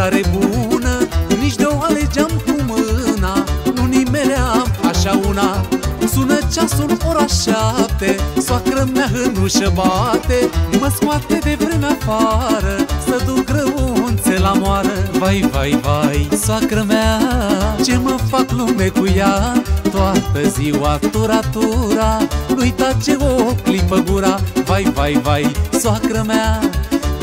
tare bună Nici de o alegeam cu mâna Nu nimeream așa una. Sună ceasul ora șapte Soacră mea în ușă bate Mă scoate de vreme afară Să duc răunțe la moară. Vai, vai, vai, soacră mea Ce mă fac lume cu ea? Toată ziua tura-tura Nu-i tace o clipă gura. Vai, vai, vai, soacră mea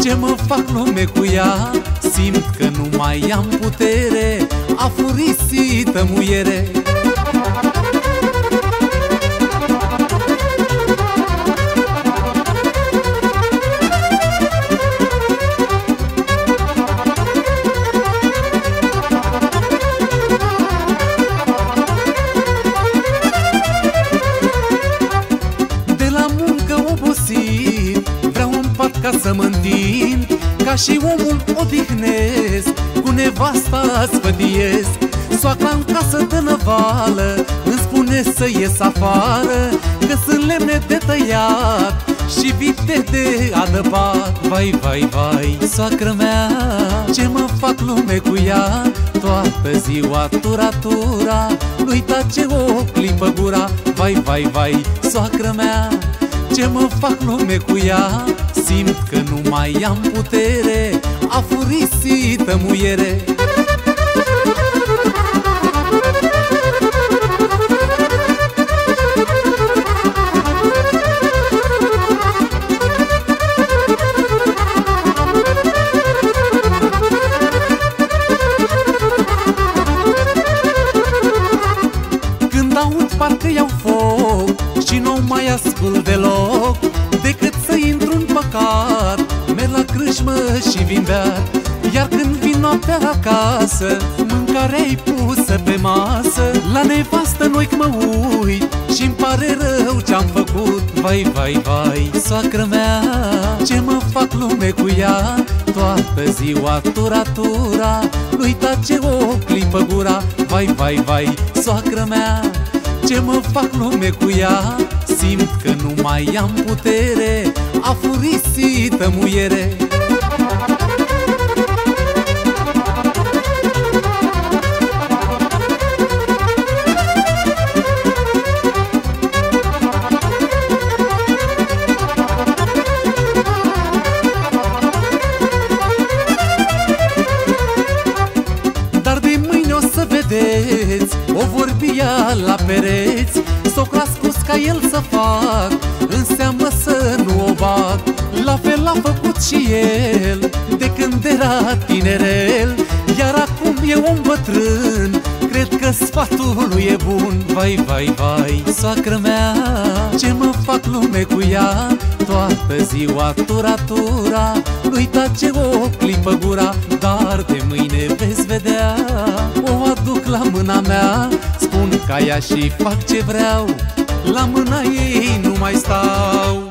ce mă fac lume cu ea? Simt că nu mai am putere. Afurisită muiere să mă întind Ca și omul odihnesc Cu nevasta sfădiesc Soacra în casă de năvală Îmi spune să ies afară Că sunt lemne de tăiat Și vite de adăpat. Vai, vai, vai, soacră mea Ce mă fac lume cu ea? Toată ziua tura-tura Nu-i tace o clipă gura. Vai, vai, vai, soacră mea ce mă fac lume cu ea Simt că nu mai am putere. Afurisită muiere Când aud parcă iau foc Și nu mai ascult deloc Decât și vin beat. Iar când vin noaptea acasă Mâncarea-i pusă pe masă. La nevastă noi mă uit și-mi pare rău ce-am făcut. Vai, vai, vai, soacră mea Ce mă fac lume cu ea? Toată ziua tura-tura Nu-i tace o clipă gura. Vai, vai, vai, soacră mea ce mă fac lume cu ea? Simt că nu mai am putere Afurisită muiere vorbia la pereți S-o spus ca el să fac Înseamnă să nu o bag. La fel a făcut și el De când era tinerel Iar acum e un bătrân Cred că sfatul lui e bun. Vai, vai, vai, soacră mea Ce mă fac lume cu ea? Toată ziua tura-tura Nu-i tace o clipă gura Dar de mâine la mâna mea. Spun ca ea și fac ce vreau. La mâna ei nu mai stau